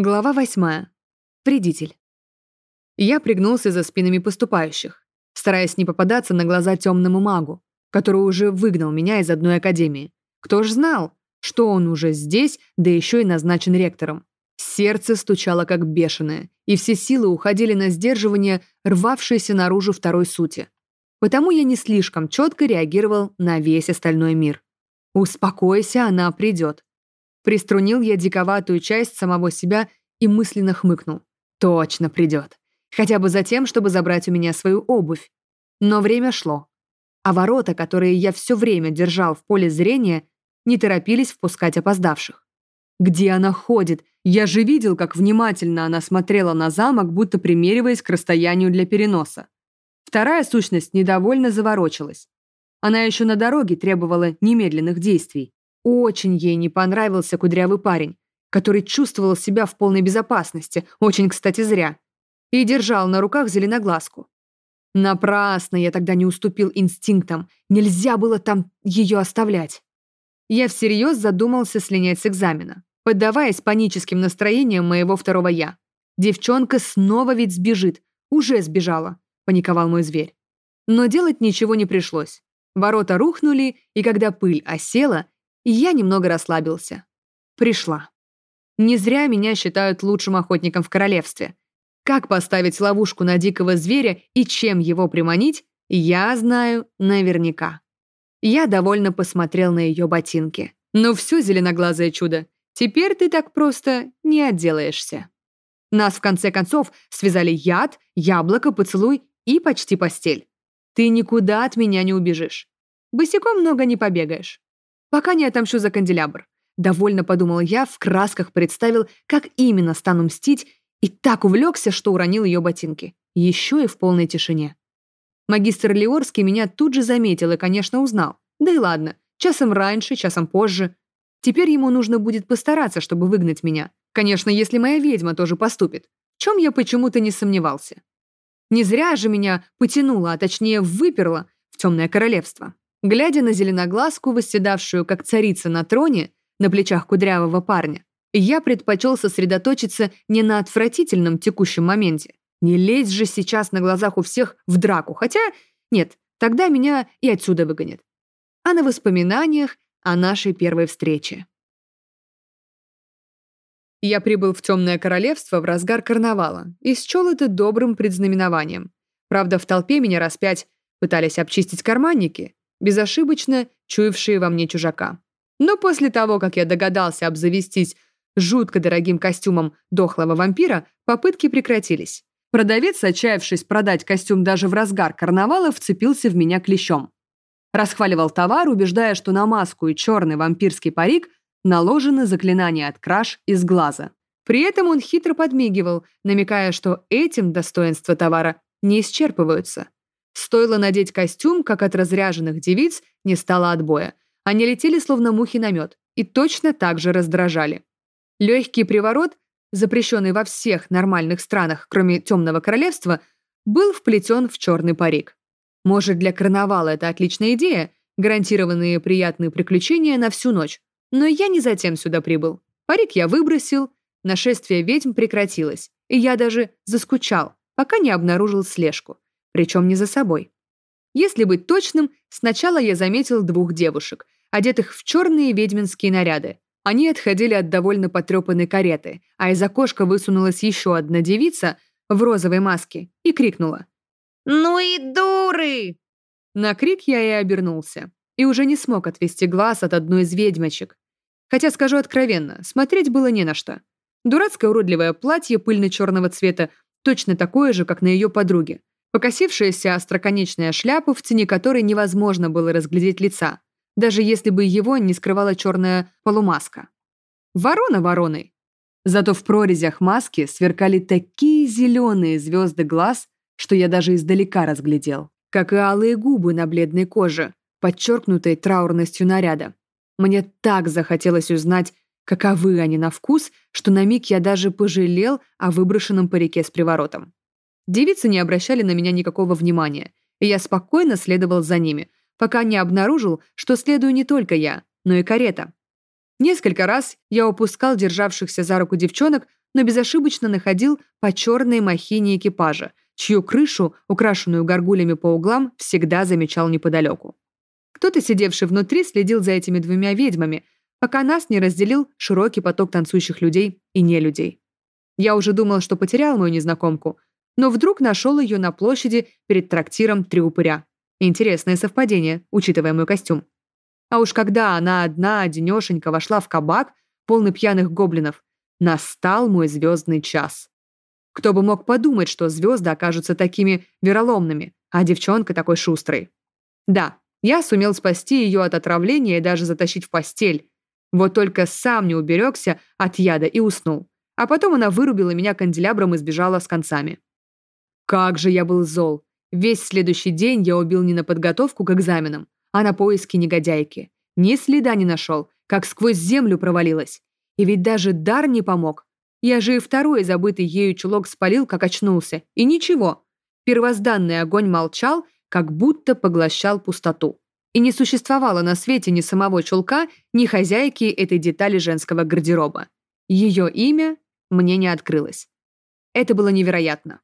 Глава восьмая. Вредитель. Я пригнулся за спинами поступающих, стараясь не попадаться на глаза темному магу, который уже выгнал меня из одной академии. Кто ж знал, что он уже здесь, да еще и назначен ректором. Сердце стучало как бешеное, и все силы уходили на сдерживание рвавшейся наружу второй сути. Потому я не слишком четко реагировал на весь остальной мир. «Успокойся, она придет», Приструнил я диковатую часть самого себя и мысленно хмыкнул. Точно придет. Хотя бы за тем, чтобы забрать у меня свою обувь. Но время шло. А ворота, которые я все время держал в поле зрения, не торопились впускать опоздавших. Где она ходит? Я же видел, как внимательно она смотрела на замок, будто примериваясь к расстоянию для переноса. Вторая сущность недовольно заворочилась. Она еще на дороге требовала немедленных действий. Очень ей не понравился кудрявый парень, который чувствовал себя в полной безопасности, очень, кстати, зря, и держал на руках зеленоглазку. Напрасно я тогда не уступил инстинктам, нельзя было там ее оставлять. Я всерьез задумался слинять с экзамена, поддаваясь паническим настроениям моего второго «я». Девчонка снова ведь сбежит, уже сбежала, паниковал мой зверь. Но делать ничего не пришлось. Ворота рухнули, и когда пыль осела, и я немного расслабился. Пришла. Не зря меня считают лучшим охотником в королевстве. Как поставить ловушку на дикого зверя и чем его приманить, я знаю наверняка. Я довольно посмотрел на ее ботинки. Ну все, зеленоглазое чудо, теперь ты так просто не отделаешься. Нас, в конце концов, связали яд, яблоко, поцелуй и почти постель. Ты никуда от меня не убежишь. Босиком много не побегаешь. Пока не отомщу за канделябр. Довольно подумал я, в красках представил, как именно стану мстить, и так увлекся, что уронил ее ботинки. Еще и в полной тишине. Магистр Леорский меня тут же заметил и, конечно, узнал. Да и ладно, часом раньше, часом позже. Теперь ему нужно будет постараться, чтобы выгнать меня. Конечно, если моя ведьма тоже поступит. В чем я почему-то не сомневался. Не зря же меня потянуло, а точнее выперло в темное королевство. Глядя на зеленоглазку, восседавшую как царица на троне, на плечах кудрявого парня, я предпочел сосредоточиться не на отвратительном текущем моменте. Не лезть же сейчас на глазах у всех в драку, хотя, нет, тогда меня и отсюда выгонят. А на воспоминаниях о нашей первой встрече. Я прибыл в Темное Королевство в разгар карнавала и счел это добрым предзнаменованием. Правда, в толпе меня распять пытались обчистить карманники, безошибочно чуявшие во мне чужака. Но после того, как я догадался обзавестись жутко дорогим костюмом дохлого вампира, попытки прекратились. Продавец, отчаявшись продать костюм даже в разгар карнавала, вцепился в меня клещом. Расхваливал товар, убеждая, что на маску и черный вампирский парик наложены заклинания от краш из глаза. При этом он хитро подмигивал, намекая, что этим достоинства товара не исчерпываются. Стоило надеть костюм, как от разряженных девиц не стало отбоя. Они летели словно мухи на мед и точно так же раздражали. Легкий приворот, запрещенный во всех нормальных странах, кроме Темного Королевства, был вплетен в черный парик. Может, для карнавала это отличная идея, гарантированные приятные приключения на всю ночь. Но я не затем сюда прибыл. Парик я выбросил, нашествие ведьм прекратилось, и я даже заскучал, пока не обнаружил слежку причем не за собой. Если быть точным, сначала я заметил двух девушек, одетых в черные ведьминские наряды. Они отходили от довольно потрепанной кареты, а из окошка высунулась еще одна девица в розовой маске и крикнула. «Ну и дуры!» На крик я и обернулся, и уже не смог отвести глаз от одной из ведьмочек. Хотя, скажу откровенно, смотреть было не на что. Дурацкое уродливое платье пыльно-черного цвета, точно такое же, как на ее подруге. Покосившаяся остроконечная шляпа, в тени которой невозможно было разглядеть лица, даже если бы его не скрывала черная полумаска. Ворона вороной. Зато в прорезях маски сверкали такие зеленые звезды глаз, что я даже издалека разглядел, как и алые губы на бледной коже, подчеркнутой траурностью наряда. Мне так захотелось узнать, каковы они на вкус, что на миг я даже пожалел о выброшенном парике с приворотом. Девицы не обращали на меня никакого внимания, и я спокойно следовал за ними, пока не обнаружил, что следую не только я, но и карета. Несколько раз я упускал державшихся за руку девчонок, но безошибочно находил по черной махине экипажа, чью крышу, украшенную горгулями по углам, всегда замечал неподалеку. Кто-то, сидевший внутри, следил за этими двумя ведьмами, пока нас не разделил широкий поток танцующих людей и не людей. Я уже думал, что потерял мою незнакомку, но вдруг нашел ее на площади перед трактиром «Три упыря». Интересное совпадение, учитывая мой костюм. А уж когда она одна, одинешенька, вошла в кабак, полный пьяных гоблинов, настал мой звездный час. Кто бы мог подумать, что звезды окажутся такими вероломными, а девчонка такой шустрой. Да, я сумел спасти ее от отравления и даже затащить в постель. Вот только сам не уберегся от яда и уснул. А потом она вырубила меня канделябром и сбежала с концами. Как же я был зол. Весь следующий день я убил не на подготовку к экзаменам, а на поиски негодяйки. Ни следа не нашел, как сквозь землю провалилась. И ведь даже дар не помог. Я же и второй забытый ею чулок спалил, как очнулся. И ничего. Первозданный огонь молчал, как будто поглощал пустоту. И не существовало на свете ни самого чулка, ни хозяйки этой детали женского гардероба. Ее имя мне не открылось. Это было невероятно.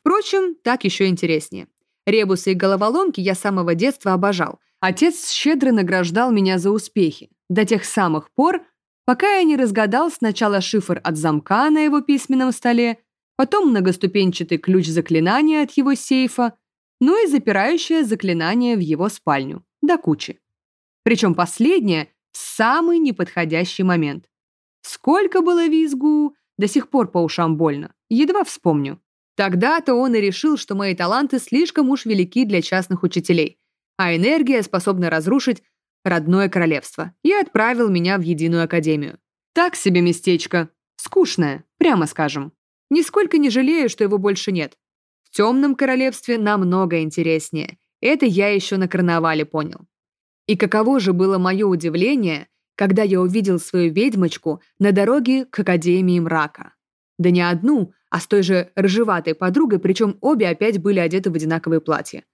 Впрочем, так еще интереснее. Ребусы и головоломки я с самого детства обожал. Отец щедро награждал меня за успехи. До тех самых пор, пока я не разгадал сначала шифр от замка на его письменном столе, потом многоступенчатый ключ заклинания от его сейфа, ну и запирающее заклинание в его спальню, до кучи. Причем последнее в самый неподходящий момент. Сколько было визгу, до сих пор по ушам больно, едва вспомню. Тогда-то он и решил, что мои таланты слишком уж велики для частных учителей, а энергия способна разрушить родное королевство, и отправил меня в единую академию. Так себе местечко. Скучное, прямо скажем. Нисколько не жалею, что его больше нет. В темном королевстве намного интереснее. Это я еще на карнавале понял. И каково же было мое удивление, когда я увидел свою ведьмочку на дороге к Академии мрака. Да не одну, а с той же рыжеватой подругой, причем обе опять были одеты в одинаковые платья.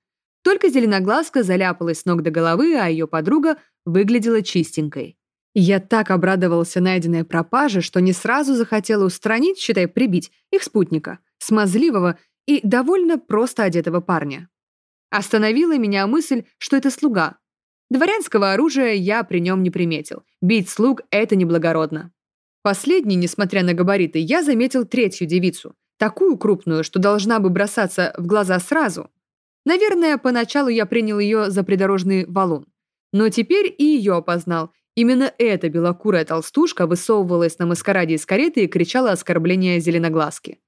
Только зеленоглазка заляпалась с ног до головы, а ее подруга выглядела чистенькой. Я так обрадовался найденной пропаже, что не сразу захотела устранить, считай, прибить, их спутника, смазливого и довольно просто одетого парня. Остановила меня мысль, что это слуга, Дворянского оружия я при нем не приметил. Бить слуг — это неблагородно. Последний, несмотря на габариты, я заметил третью девицу. Такую крупную, что должна бы бросаться в глаза сразу. Наверное, поначалу я принял ее за придорожный валун. Но теперь и ее опознал. Именно эта белокурая толстушка высовывалась на маскараде из кареты и кричала оскорбление зеленоглазки.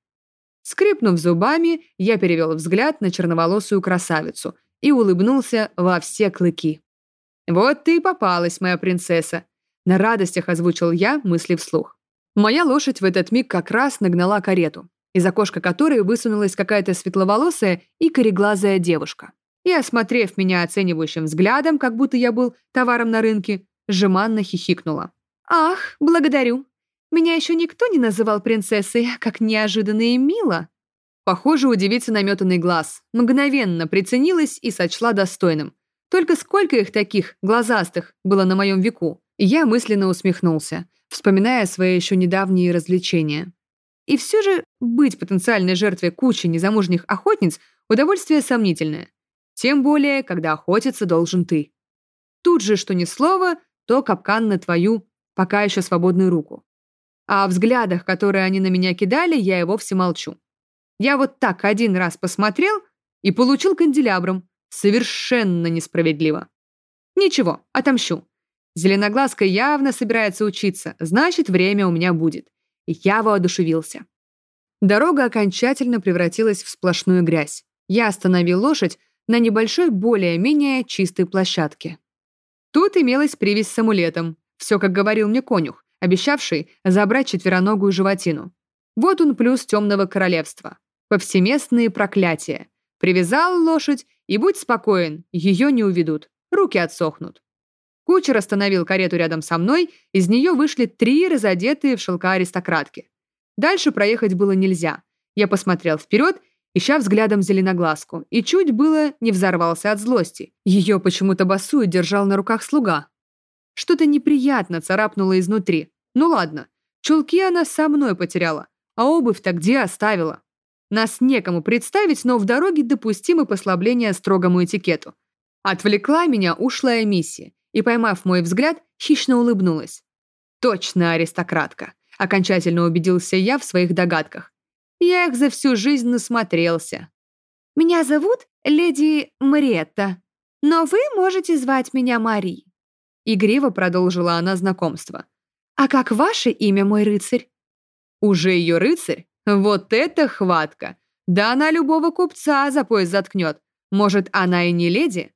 Скрипнув зубами, я перевел взгляд на черноволосую красавицу и улыбнулся во все клыки. «Вот ты и попалась, моя принцесса!» На радостях озвучил я мысли вслух. Моя лошадь в этот миг как раз нагнала карету, из окошка которой высунулась какая-то светловолосая и кореглазая девушка. И, осмотрев меня оценивающим взглядом, как будто я был товаром на рынке, жеманно хихикнула. «Ах, благодарю. Меня еще никто не называл принцессой, как неожиданно и мило». Похоже, у девицы наметанный глаз. Мгновенно приценилась и сочла достойным. Только сколько их таких, глазастых, было на моем веку? Я мысленно усмехнулся, вспоминая свои еще недавние развлечения. И все же быть потенциальной жертвой кучи незамужних охотниц – удовольствие сомнительное. Тем более, когда охотиться должен ты. Тут же, что ни слова, то капкан на твою, пока еще свободную руку. А о взглядах, которые они на меня кидали, я и вовсе молчу. Я вот так один раз посмотрел и получил канделябром, Совершенно несправедливо. Ничего, отомщу. Зеленоглазка явно собирается учиться, значит, время у меня будет. И я воодушевился. Дорога окончательно превратилась в сплошную грязь. Я остановил лошадь на небольшой, более-менее чистой площадке. Тут имелась привязь с амулетом. Все, как говорил мне конюх, обещавший забрать четвероногую животину. Вот он плюс темного королевства. Повсеместные проклятия. Привязал лошадь и будь спокоен, ее не уведут, руки отсохнут. Кучер остановил карету рядом со мной, из нее вышли три разодетые в шелка аристократки. Дальше проехать было нельзя. Я посмотрел вперед, ища взглядом зеленоглазку, и чуть было не взорвался от злости. Ее почему-то босую держал на руках слуга. Что-то неприятно царапнуло изнутри. Ну ладно, чулки она со мной потеряла, А обувь-то где оставила? Нас некому представить, но в дороге допустимы послабления строгому этикету. Отвлекла меня ушлая миссия и, поймав мой взгляд, хищно улыбнулась. Точно аристократка. Окончательно убедился я в своих догадках. Я их за всю жизнь насмотрелся. Меня зовут леди Мариетта, но вы можете звать меня Мари. Игриво продолжила она знакомство. А как ваше имя, мой рыцарь? Уже ее рыцарь? Вот это хватка! Да она любого купца за пояс заткнет. Может, она и не леди?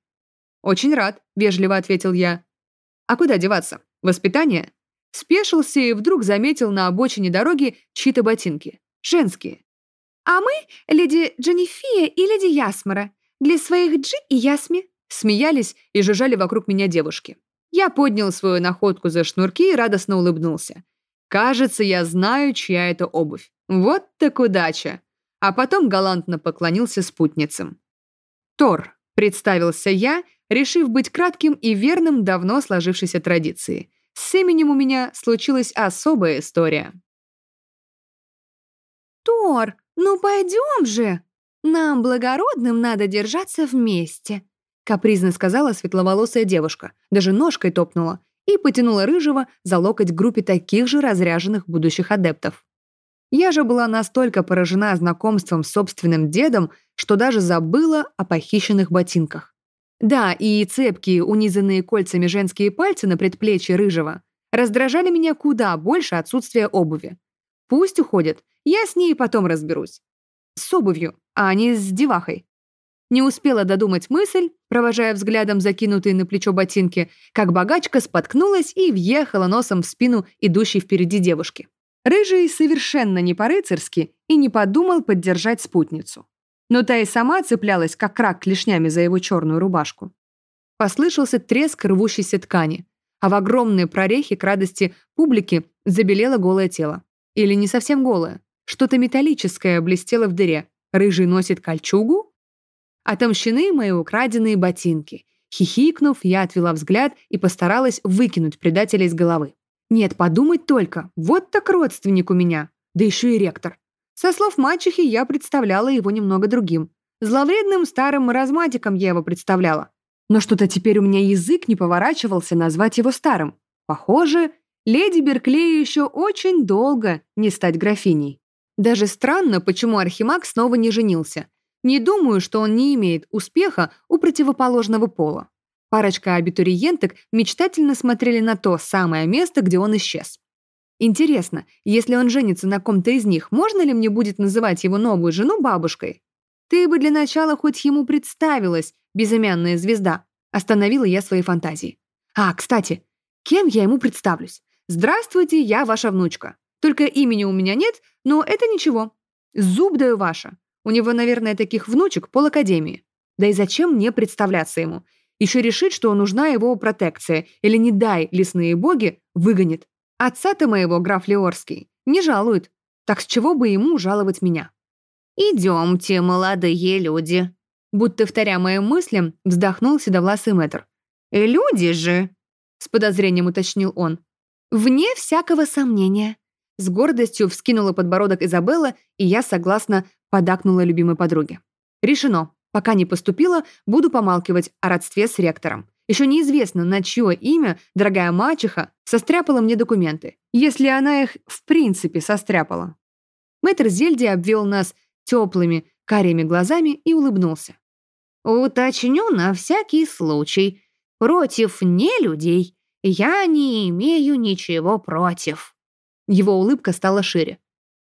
Очень рад, вежливо ответил я. А куда деваться? Воспитание? Спешился и вдруг заметил на обочине дороги чьи-то ботинки. Женские. «А мы — леди Дженнифия и леди Ясмара. Для своих Джи и Ясми». Смеялись и жужжали вокруг меня девушки. Я поднял свою находку за шнурки и радостно улыбнулся. Кажется, я знаю, чья это обувь. Вот так удача. А потом галантно поклонился спутницам. «Тор», — представился я, решив быть кратким и верным давно сложившейся традиции. С именем у меня случилась особая история. «Тор, ну пойдем же! Нам, благородным, надо держаться вместе», капризно сказала светловолосая девушка, даже ножкой топнула и потянула рыжего за локоть группе таких же разряженных будущих адептов. Я же была настолько поражена знакомством с собственным дедом, что даже забыла о похищенных ботинках. Да, и цепкие, унизанные кольцами женские пальцы на предплечье рыжего раздражали меня куда больше отсутствия обуви. Пусть уходит, я с ней потом разберусь. С обувью, а не с девахой. Не успела додумать мысль, провожая взглядом закинутые на плечо ботинки, как богачка споткнулась и въехала носом в спину идущей впереди девушки. Рыжий совершенно не по-рыцарски и не подумал поддержать спутницу. Но та и сама цеплялась, как рак клешнями за его черную рубашку. Послышался треск рвущейся ткани, а в огромной прорехе к радости публики забелело голое тело. Или не совсем голое. Что-то металлическое блестело в дыре. Рыжий носит кольчугу? Отомщены мои украденные ботинки. Хихикнув, я отвела взгляд и постаралась выкинуть предателя из головы. Нет, подумать только, вот так родственник у меня. Да еще и ректор. Со слов мачехи я представляла его немного другим. Зловредным старым маразматиком я его представляла. Но что-то теперь у меня язык не поворачивался назвать его старым. Похоже, леди Берклею еще очень долго не стать графиней. Даже странно, почему Архимаг снова не женился. Не думаю, что он не имеет успеха у противоположного пола. Парочка абитуриенток мечтательно смотрели на то самое место, где он исчез. Интересно, если он женится на ком-то из них, можно ли мне будет называть его новую жену бабушкой? Ты бы для начала хоть ему представилась, безымянная звезда. Остановила я свои фантазии. А, кстати, кем я ему представлюсь? Здравствуйте, я ваша внучка. Только имени у меня нет, но это ничего. Зуб даю ваша. У него, наверное, таких внучек полакадемии. Да и зачем мне представляться ему? Еще решит, что нужна его протекция, или не дай лесные боги, выгонит. Отца-то моего, граф Леорский, не жалует. Так с чего бы ему жаловать меня? «Идемте, молодые люди», будто вторя моим мыслям, вздохнул седовласый мэтр. «Люди же», — с подозрением уточнил он. «Вне всякого сомнения». С гордостью вскинула подбородок Изабелла, и я согласно подакнула любимой подруге. «Решено. Пока не поступила, буду помалкивать о родстве с ректором. Еще неизвестно, на чье имя дорогая мачеха состряпала мне документы, если она их в принципе состряпала». Мэтр Зельди обвел нас теплыми, карими глазами и улыбнулся. «Уточню на всякий случай. Против нелюдей я не имею ничего против». Его улыбка стала шире.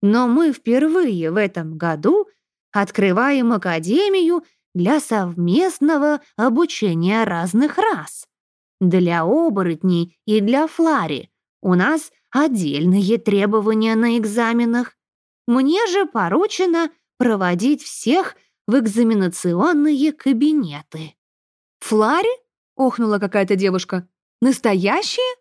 «Но мы впервые в этом году открываем академию для совместного обучения разных рас. Для оборотней и для флари у нас отдельные требования на экзаменах. Мне же поручено проводить всех в экзаменационные кабинеты». «Флари?» — охнула какая-то девушка. «Настоящие?»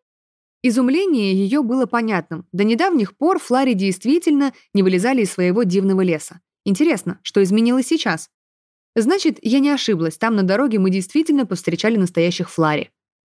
Изумление ее было понятным. До недавних пор Флари действительно не вылезали из своего дивного леса. Интересно, что изменилось сейчас? Значит, я не ошиблась, там на дороге мы действительно повстречали настоящих Флари.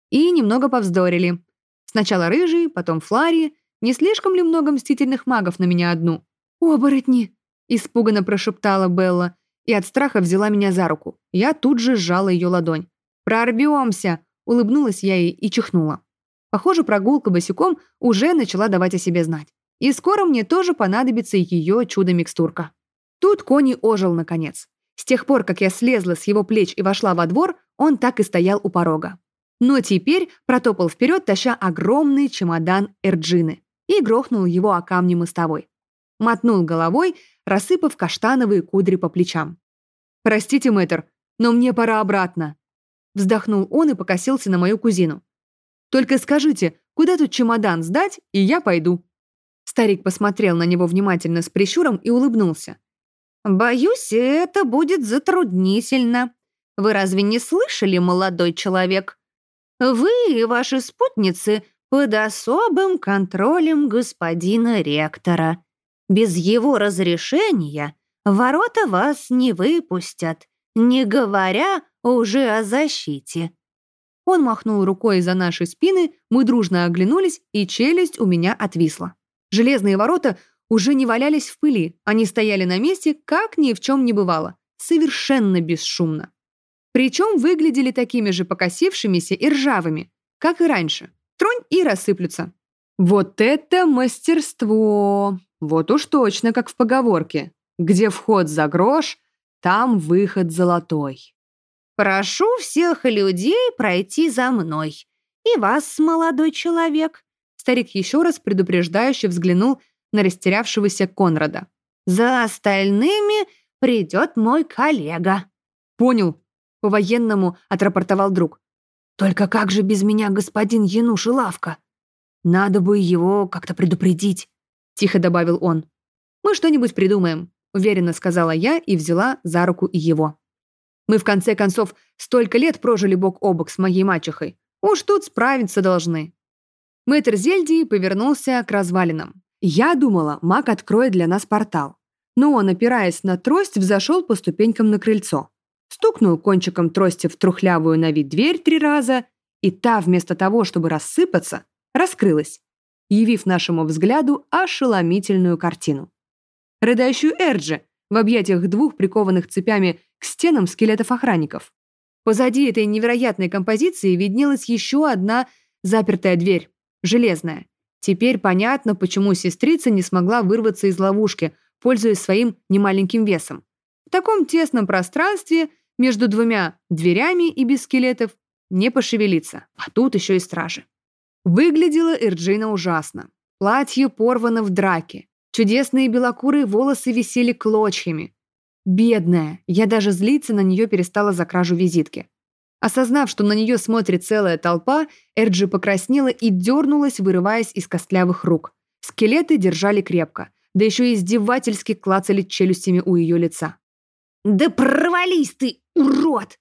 И немного повздорили. Сначала рыжий, потом Флари. Не слишком ли много мстительных магов на меня одну? «Оборотни!» — испуганно прошептала Белла и от страха взяла меня за руку. Я тут же сжала ее ладонь. «Прорвемся!» — улыбнулась я ей и чихнула. Похоже, прогулка босиком уже начала давать о себе знать. И скоро мне тоже понадобится ее чудо-микстурка. Тут Кони ожил наконец. С тех пор, как я слезла с его плеч и вошла во двор, он так и стоял у порога. Но теперь протопал вперед, таща огромный чемодан Эрджины, и грохнул его о камни мостовой. Мотнул головой, рассыпав каштановые кудри по плечам. «Простите, мэтр, но мне пора обратно», Вздохнул он и покосился на мою кузину. «Только скажите, куда тут чемодан сдать, и я пойду». Старик посмотрел на него внимательно с прищуром и улыбнулся. «Боюсь, это будет затруднительно. Вы разве не слышали, молодой человек? Вы и ваши спутницы под особым контролем господина ректора. Без его разрешения ворота вас не выпустят, не говоря уже о защите». Он махнул рукой за наши спины, мы дружно оглянулись, и челюсть у меня отвисла. Железные ворота уже не валялись в пыли, они стояли на месте, как ни в чем не бывало, совершенно бесшумно. Причем выглядели такими же покосившимися и ржавыми, как и раньше. Тронь и рассыплются. Вот это мастерство! Вот уж точно, как в поговорке. Где вход за грош, там выход золотой. «Прошу всех людей пройти за мной. И вас, молодой человек». Старик еще раз предупреждающе взглянул на растерявшегося Конрада. «За остальными придет мой коллега». «Понял», — по-военному отрапортовал друг. «Только как же без меня господин Януш и Лавка? Надо бы его как-то предупредить», — тихо добавил он. «Мы что-нибудь придумаем», — уверенно сказала я и взяла за руку его. Мы, в конце концов, столько лет прожили бок о бок с моей мачехой. Уж тут справиться должны». Мэтр Зельдии повернулся к развалинам. Я думала, маг откроет для нас портал. Но он, опираясь на трость, взошел по ступенькам на крыльцо. Стукнул кончиком трости в трухлявую на вид дверь три раза, и та, вместо того, чтобы рассыпаться, раскрылась, явив нашему взгляду ошеломительную картину. Рыдающую Эрджи в объятиях двух прикованных цепями к стенам скелетов охранников. Позади этой невероятной композиции виднелась еще одна запертая дверь, железная. Теперь понятно, почему сестрица не смогла вырваться из ловушки, пользуясь своим немаленьким весом. В таком тесном пространстве между двумя дверями и без скелетов не пошевелиться, а тут еще и стражи. Выглядела Эрджина ужасно. Платье порвано в драке. Чудесные белокурые волосы висели клочьями. Бедная, я даже злиться на нее перестала за кражу визитки. Осознав, что на нее смотрит целая толпа, Эрджи покраснела и дернулась, вырываясь из костлявых рук. Скелеты держали крепко, да еще и издевательски клацали челюстями у ее лица. «Да провались ты, урод!»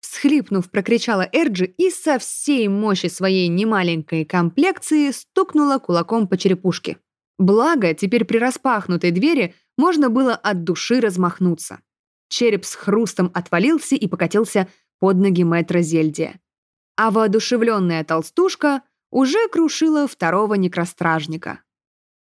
Всхлипнув, прокричала Эрджи и со всей мощи своей немаленькой комплекции стукнула кулаком по черепушке. Благо, теперь при распахнутой двери можно было от души размахнуться. Череп с хрустом отвалился и покатился под ноги мэтра Зельдия. А воодушевленная толстушка уже крушила второго некростражника.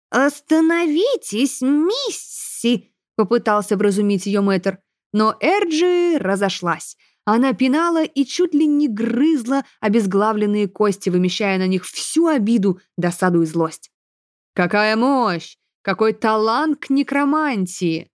«Остановитесь, мисси!» — попытался вразумить ее мэтр. Но Эрджи разошлась. Она пинала и чуть ли не грызла обезглавленные кости, вымещая на них всю обиду, досаду и злость. «Какая мощь! Какой талант к некромантии!»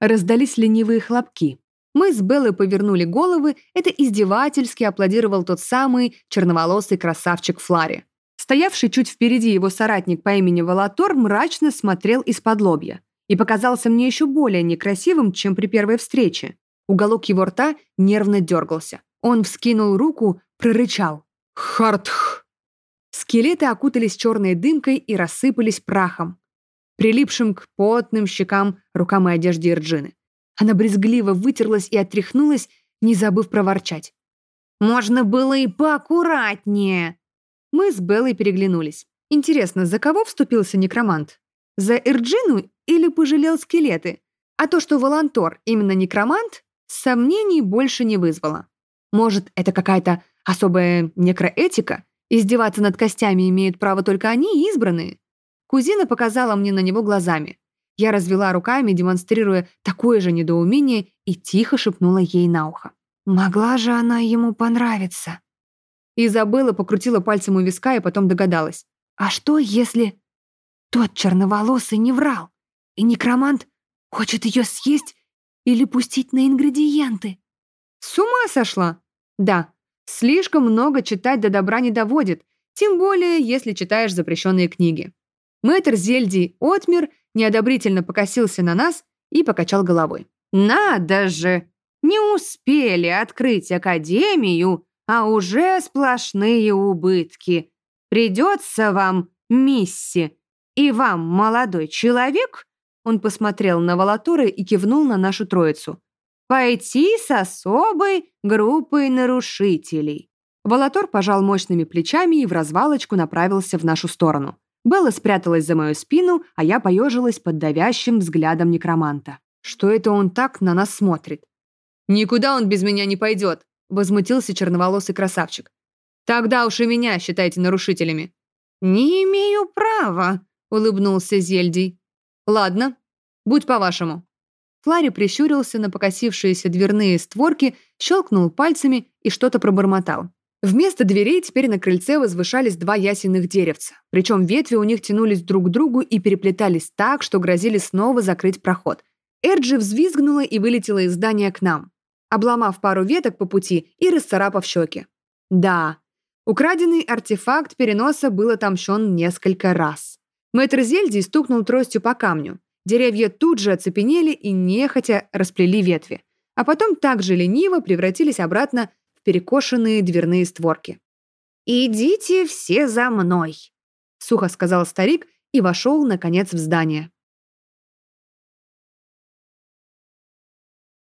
Раздались ленивые хлопки. Мы с Беллой повернули головы, это издевательски аплодировал тот самый черноволосый красавчик Флари. Стоявший чуть впереди его соратник по имени Валатор мрачно смотрел из-под лобья и показался мне еще более некрасивым, чем при первой встрече. Уголок его рта нервно дергался. Он вскинул руку, прорычал. «Хартх!» Скелеты окутались черной дымкой и рассыпались прахом, прилипшим к потным щекам, рукам и одежде Ирджины. Она брезгливо вытерлась и отряхнулась, не забыв проворчать. «Можно было и поаккуратнее!» Мы с Беллой переглянулись. Интересно, за кого вступился некромант? За Ирджину или пожалел скелеты? А то, что Волантор именно некромант, сомнений больше не вызвало. Может, это какая-то особая некроэтика? Издеваться над костями имеют право только они, избранные. Кузина показала мне на него глазами. Я развела руками, демонстрируя такое же недоумение, и тихо шепнула ей на ухо. «Могла же она ему понравиться?» Изабелла покрутила пальцем у виска и потом догадалась. «А что, если тот черноволосый не врал, и некромант хочет ее съесть или пустить на ингредиенты?» «С ума сошла?» «Да, слишком много читать до добра не доводит, тем более, если читаешь запрещенные книги». Мэтр Зельдий отмер неодобрительно покосился на нас и покачал головой. «Надо же! Не успели открыть академию, а уже сплошные убытки. Придется вам, мисси, и вам, молодой человек, он посмотрел на Волатуры и кивнул на нашу троицу, пойти с особой группой нарушителей. Волатор пожал мощными плечами и в развалочку направился в нашу сторону. Белла спряталась за мою спину, а я поежилась под давящим взглядом некроманта. Что это он так на нас смотрит? «Никуда он без меня не пойдет», — возмутился черноволосый красавчик. «Тогда уж и меня считайте нарушителями». «Не имею права», — улыбнулся Зельдий. «Ладно, будь по-вашему». Флари прищурился на покосившиеся дверные створки, щелкнул пальцами и что-то пробормотал. Вместо дверей теперь на крыльце возвышались два ясенных деревца, причем ветви у них тянулись друг к другу и переплетались так, что грозили снова закрыть проход. Эрджи взвизгнула и вылетела из здания к нам, обломав пару веток по пути и расцарапав щеки. Да, украденный артефакт переноса был отомщен несколько раз. Мэтр Зельди стукнул тростью по камню. Деревья тут же оцепенели и нехотя расплели ветви, а потом также лениво превратились обратно перекошенные дверные створки. «Идите все за мной», — сухо сказал старик и вошел, наконец, в здание.